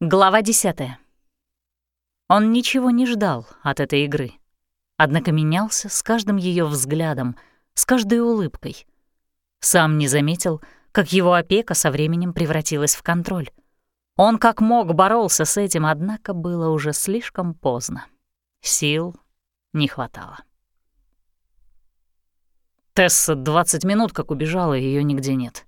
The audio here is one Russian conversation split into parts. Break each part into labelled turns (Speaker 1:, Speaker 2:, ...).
Speaker 1: Глава 10. Он ничего не ждал от этой игры, однако менялся с каждым ее взглядом, с каждой улыбкой. Сам не заметил, как его опека со временем превратилась в контроль. Он как мог боролся с этим, однако было уже слишком поздно. Сил не хватало. Тесса 20 минут как убежала, ее нигде нет.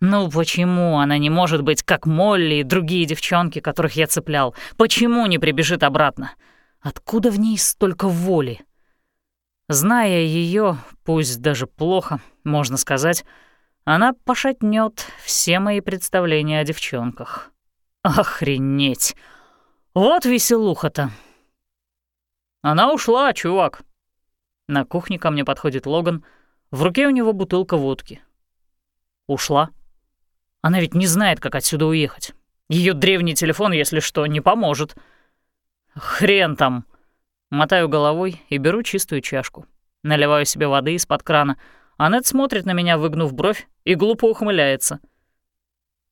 Speaker 1: Ну почему она не может быть как Молли и другие девчонки, которых я цеплял? Почему не прибежит обратно? Откуда в ней столько воли? Зная ее, пусть даже плохо, можно сказать, она пошатнет все мои представления о девчонках. Охренеть! Вот веселуха-то. Она ушла, чувак. На кухне ко мне подходит Логан. В руке у него бутылка водки. Ушла? Она ведь не знает, как отсюда уехать. Ее древний телефон, если что, не поможет. Хрен там. Мотаю головой и беру чистую чашку. Наливаю себе воды из-под крана. Аннет смотрит на меня, выгнув бровь, и глупо ухмыляется.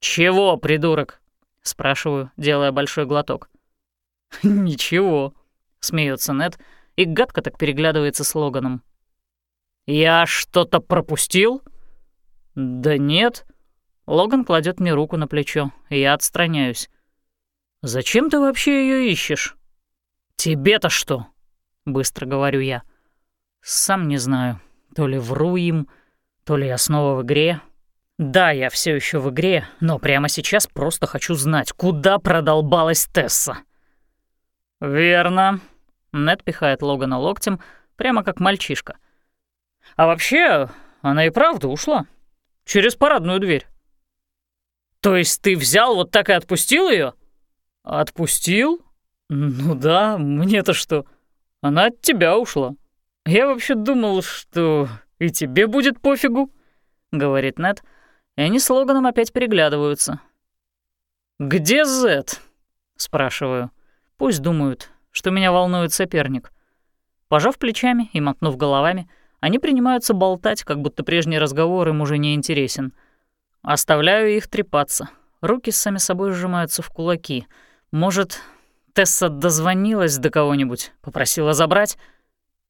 Speaker 1: «Чего, придурок?» — спрашиваю, делая большой глоток. «Ничего», — смеется Нет и гадко так переглядывается с Логаном. «Я что-то пропустил?» «Да нет», Логан кладет мне руку на плечо, и я отстраняюсь. «Зачем ты вообще ее ищешь?» «Тебе-то что?» — быстро говорю я. «Сам не знаю. То ли вру им, то ли я снова в игре. Да, я все еще в игре, но прямо сейчас просто хочу знать, куда продолбалась Тесса». «Верно». Нед пихает Логана локтем, прямо как мальчишка. «А вообще, она и правда ушла. Через парадную дверь». То есть ты взял вот так и отпустил ее? Отпустил? Ну да, мне-то что? Она от тебя ушла. Я вообще думал, что и тебе будет пофигу, говорит Нед, и они с Логаном опять переглядываются. Где Зет? спрашиваю. Пусть думают, что меня волнует соперник. Пожав плечами и мотнув головами, они принимаются болтать, как будто прежний разговор им уже не интересен — Оставляю их трепаться. Руки сами собой сжимаются в кулаки. Может, Тесса дозвонилась до кого-нибудь, попросила забрать?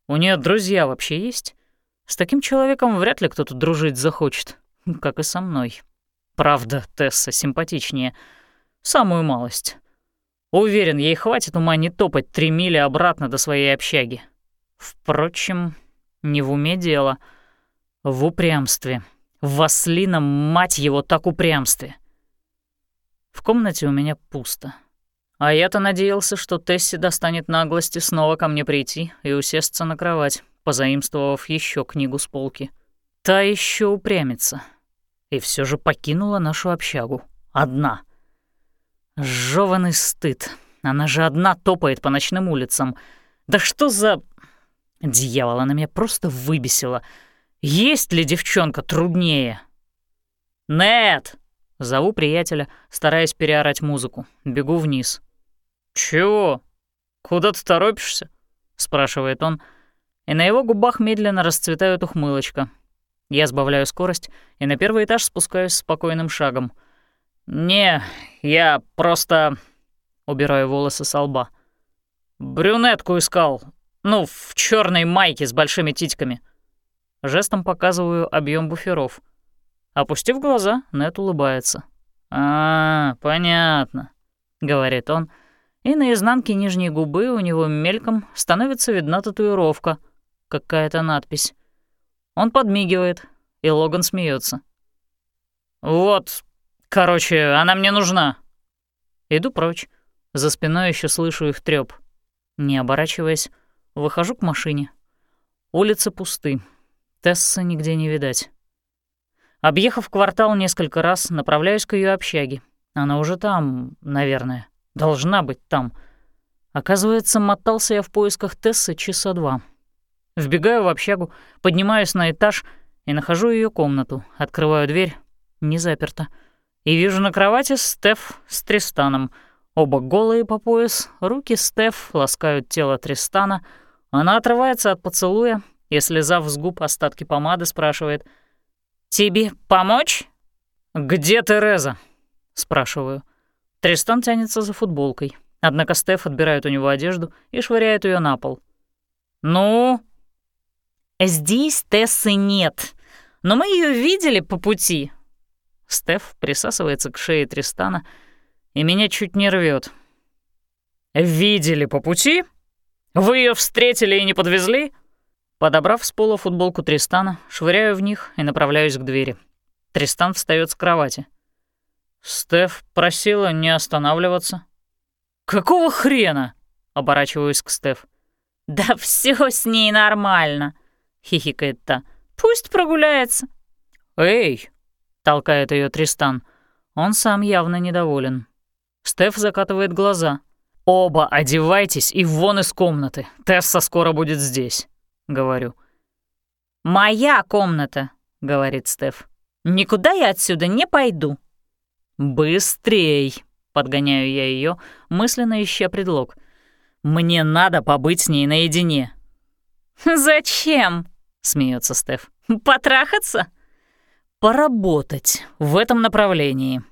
Speaker 1: У нее друзья вообще есть? С таким человеком вряд ли кто-то дружить захочет, как и со мной. Правда, Тесса симпатичнее. Самую малость. Уверен, ей хватит ума не топать три мили обратно до своей общаги. Впрочем, не в уме дело, в упрямстве. В ослином, мать его, так упрямстве. В комнате у меня пусто. А я-то надеялся, что Тесси достанет наглости снова ко мне прийти и усесться на кровать, позаимствовав еще книгу с полки. Та еще упрямится. И все же покинула нашу общагу. Одна. Жёванный стыд. Она же одна топает по ночным улицам. Да что за... Дьявол, она меня просто выбесила — есть ли девчонка труднее? Нет! Зову приятеля, стараясь переорать музыку. Бегу вниз. «Чего? Куда ты торопишься?» — спрашивает он, и на его губах медленно расцветает ухмылочка. Я сбавляю скорость и на первый этаж спускаюсь спокойным шагом. «Не, я просто...» — убираю волосы со лба. «Брюнетку искал. Ну, в черной майке с большими титьками. Жестом показываю объем буферов. Опустив глаза, Нет улыбается. «А, понятно», — говорит он, и на изнанке нижней губы у него мельком становится видна татуировка, какая-то надпись. Он подмигивает, и Логан смеется. «Вот, короче, она мне нужна». Иду прочь. За спиной еще слышу их трёп. Не оборачиваясь, выхожу к машине. Улицы пусты. Тессы нигде не видать. Объехав квартал несколько раз, направляюсь к ее общаге. Она уже там, наверное. Должна быть там. Оказывается, мотался я в поисках Тессы часа два. Вбегаю в общагу, поднимаюсь на этаж и нахожу ее комнату. Открываю дверь, не заперта. И вижу на кровати Стеф с Тристаном. Оба голые по пояс, руки Стеф ласкают тело Тристана. Она отрывается от поцелуя и, слезав с губ остатки помады, спрашивает «Тебе помочь?» «Где Тереза?» — спрашиваю. Тристан тянется за футболкой, однако Стеф отбирает у него одежду и швыряет ее на пол. «Ну?» «Здесь Тессы нет, но мы ее видели по пути». Стеф присасывается к шее Тристана, и меня чуть не рвет. «Видели по пути? Вы ее встретили и не подвезли?» Подобрав с пола футболку Тристана, швыряю в них и направляюсь к двери. Тристан встает с кровати. Стеф просила не останавливаться. «Какого хрена?» — оборачиваюсь к Стеф. «Да все с ней нормально», — хихикает та. «Пусть прогуляется». «Эй!» — толкает ее Тристан. Он сам явно недоволен. Стеф закатывает глаза. «Оба одевайтесь и вон из комнаты. Тесса скоро будет здесь», — говорю. «Моя комната», — говорит Стеф. «Никуда я отсюда не пойду». «Быстрей!» — подгоняю я ее, мысленно ища предлог. «Мне надо побыть с ней наедине».
Speaker 2: «Зачем?» — смеется Стеф. «Потрахаться?»
Speaker 1: «Поработать в этом направлении».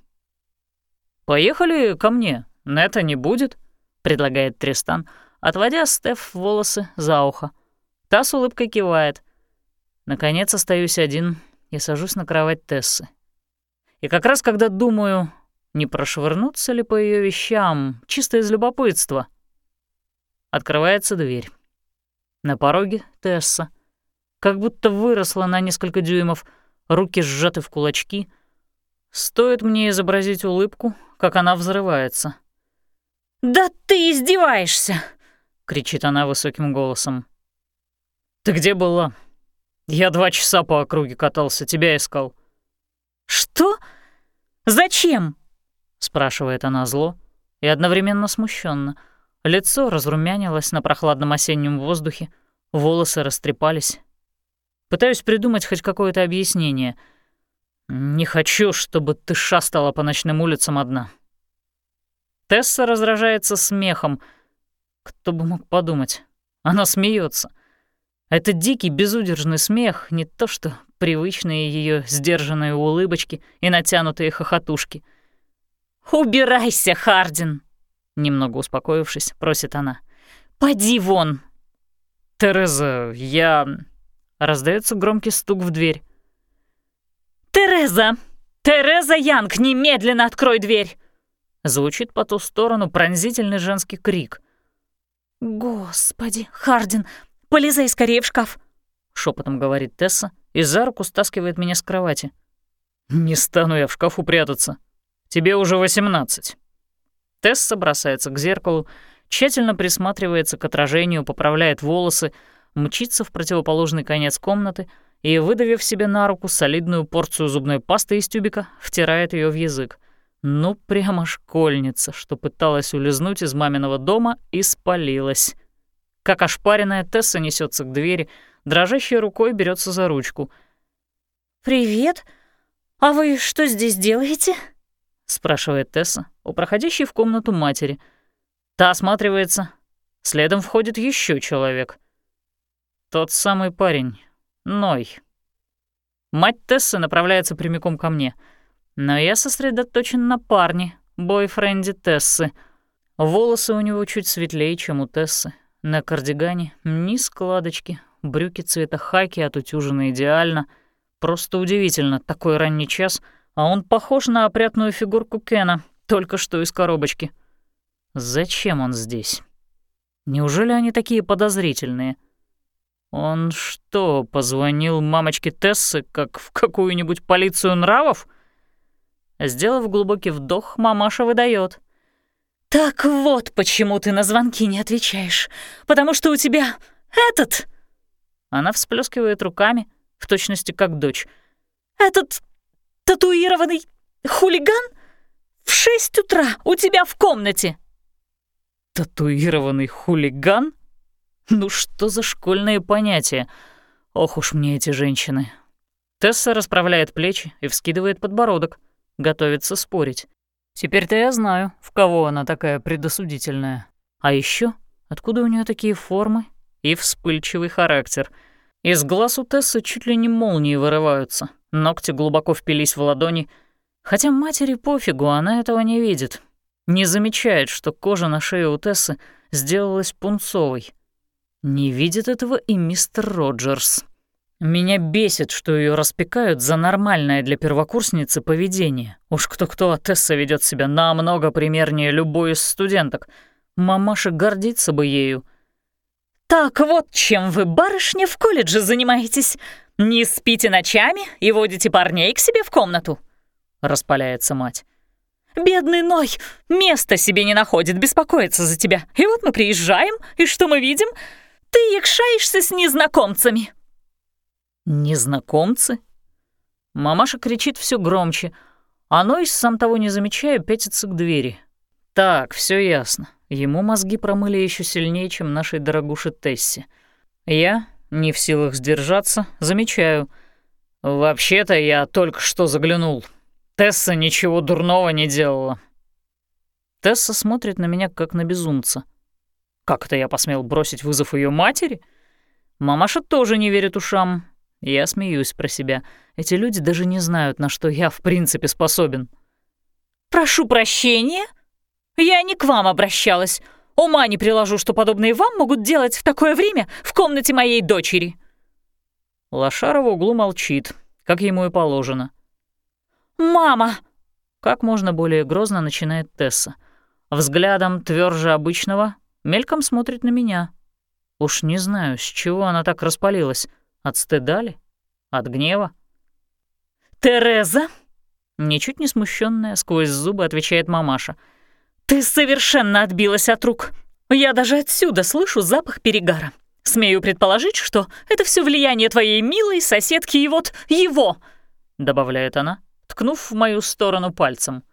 Speaker 1: «Поехали ко мне, Нета не будет», — предлагает Тристан, отводя Стеф волосы за ухо. Та с улыбкой кивает. Наконец остаюсь один и сажусь на кровать Тессы. И как раз когда думаю, не прошвырнуться ли по ее вещам, чисто из любопытства, открывается дверь. На пороге Тесса, как будто выросла на несколько дюймов, руки сжаты в кулачки. Стоит мне изобразить улыбку, как она взрывается.
Speaker 2: «Да ты издеваешься!» — кричит она высоким голосом.
Speaker 1: «Ты где была? Я два часа по округе катался, тебя искал».
Speaker 2: «Что? Зачем?»
Speaker 1: — спрашивает она зло и одновременно смущенно. Лицо разрумянилось на прохладном осеннем воздухе, волосы растрепались. Пытаюсь придумать хоть какое-то объяснение. «Не хочу, чтобы ты шастала по ночным улицам одна». Тесса раздражается смехом. Кто бы мог подумать? Она смеется. Это дикий, безудержный смех, не то что привычные ее сдержанные улыбочки и натянутые хохотушки.
Speaker 2: «Убирайся, Хардин!»
Speaker 1: Немного успокоившись, просит она.
Speaker 2: «Поди вон!»
Speaker 1: «Тереза, я...» Раздается громкий стук в дверь.
Speaker 2: «Тереза! Тереза Янг, немедленно открой дверь!»
Speaker 1: Звучит по ту сторону пронзительный женский крик.
Speaker 2: «Господи, Хардин, Полезай скорее в шкаф!» — шепотом говорит Тесса и за руку стаскивает меня с кровати.
Speaker 1: «Не стану я в шкафу прятаться. Тебе уже восемнадцать». Тесса бросается к зеркалу, тщательно присматривается к отражению, поправляет волосы, мчится в противоположный конец комнаты и, выдавив себе на руку солидную порцию зубной пасты из тюбика, втирает ее в язык. Ну, прямо школьница, что пыталась улизнуть из маминого дома и спалилась. Как ошпаренная Тесса несется к двери, дрожащей рукой берется за ручку.
Speaker 2: «Привет. А вы что здесь делаете?»
Speaker 1: — спрашивает Тесса у проходящей в комнату матери. Та осматривается. Следом входит еще человек. Тот самый парень, Ной. Мать Тессы направляется прямиком ко мне, но я сосредоточен на парне, бойфренде Тессы. Волосы у него чуть светлее, чем у Тессы, на кардигане ни складочки, брюки цвета хаки отутюжены идеально. Просто удивительно, такой ранний час, а он похож на опрятную фигурку Кена, только что из коробочки. Зачем он здесь? Неужели они такие подозрительные? Он что, позвонил мамочке Тессы, как в какую-нибудь полицию нравов? Сделав глубокий вдох, мамаша выдает:
Speaker 2: «Так вот почему ты на звонки не отвечаешь. Потому что у тебя этот...»
Speaker 1: Она всплескивает руками, в точности как дочь.
Speaker 2: «Этот татуированный хулиган в шесть утра у тебя в комнате!»
Speaker 1: «Татуированный хулиган? Ну что за школьные понятия? Ох уж мне эти женщины!» Тесса расправляет плечи и вскидывает подбородок, готовится спорить. Теперь-то я знаю, в кого она такая предосудительная. А еще, откуда у нее такие формы и вспыльчивый характер. Из глаз у Тессы чуть ли не молнии вырываются, ногти глубоко впились в ладони, хотя матери пофигу, она этого не видит. Не замечает, что кожа на шее у Тессы сделалась пунцовой. Не видит этого и мистер Роджерс. Меня бесит, что ее распекают за нормальное для первокурсницы поведение. Уж кто-кто, а Тесса ведет себя намного примернее любой из студенток. Мамаша гордится бы ею.
Speaker 2: «Так вот, чем вы, барышня, в колледже занимаетесь? Не спите ночами и водите парней к себе в комнату?» — распаляется мать. «Бедный Ной места себе не находит, беспокоится за тебя. И вот мы приезжаем, и что мы видим? Ты якшаешься с незнакомцами».
Speaker 1: «Незнакомцы?» Мамаша кричит все громче, а Нойс, сам того не замечая, пятится к двери. «Так, все ясно. Ему мозги промыли еще сильнее, чем нашей дорогуше Тесси. Я, не в силах сдержаться, замечаю. Вообще-то я только что заглянул. Тесса ничего дурного не делала». Тесса смотрит на меня, как на безумца. Как это я посмел бросить вызов ее матери? Мамаша тоже не верит ушам, я смеюсь про себя. Эти люди даже не знают, на что я в принципе способен.
Speaker 2: «Прошу прощения. Я не к вам обращалась. Ума не приложу, что подобные вам могут делать в такое время в комнате моей дочери».
Speaker 1: Лошара в углу молчит, как ему и положено.
Speaker 2: «Мама!»
Speaker 1: Как можно более грозно начинает Тесса. Взглядом тверже обычного мельком смотрит на меня. Уж не знаю, с чего она так распалилась. От стыда ли? От гнева?
Speaker 2: «Тереза!»
Speaker 1: Ничуть не смущенная, сквозь зубы отвечает мамаша.
Speaker 2: «Ты совершенно отбилась от рук. Я даже отсюда слышу запах перегара. Смею предположить, что это все влияние твоей милой соседки и вот его!»
Speaker 1: Добавляет она, ткнув в мою сторону пальцем.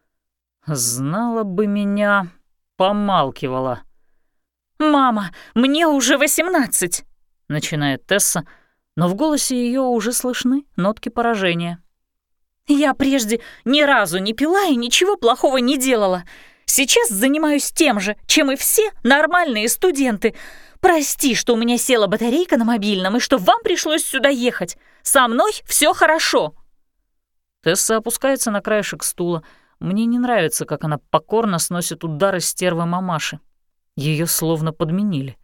Speaker 1: «Знала бы меня, помалкивала».
Speaker 2: «Мама, мне уже восемнадцать!»
Speaker 1: Начинает Тесса, но в голосе ее уже слышны нотки поражения.
Speaker 2: «Я прежде ни разу не пила и ничего плохого не делала. Сейчас занимаюсь тем же, чем и все нормальные студенты. Прости, что у меня села батарейка на мобильном и что вам пришлось сюда ехать. Со мной все хорошо».
Speaker 1: Тесса опускается на краешек стула. Мне не нравится, как она покорно сносит удары стервы мамаши. Ее словно подменили.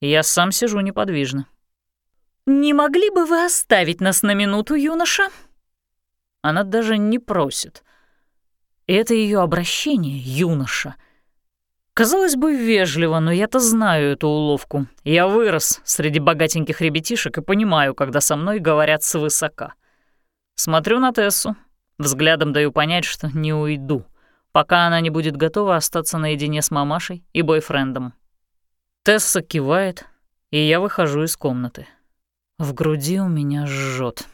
Speaker 1: Я сам сижу неподвижно.
Speaker 2: «Не могли бы вы оставить нас на минуту, юноша?»
Speaker 1: Она даже не просит. Это ее обращение, юноша. Казалось бы, вежливо, но я-то знаю эту уловку. Я вырос среди богатеньких ребятишек и понимаю, когда со мной говорят свысока. Смотрю на Тессу, взглядом даю понять, что не уйду, пока она не будет готова остаться наедине с мамашей и бойфрендом. Тесса кивает, и я выхожу из комнаты. В груди у меня жжет.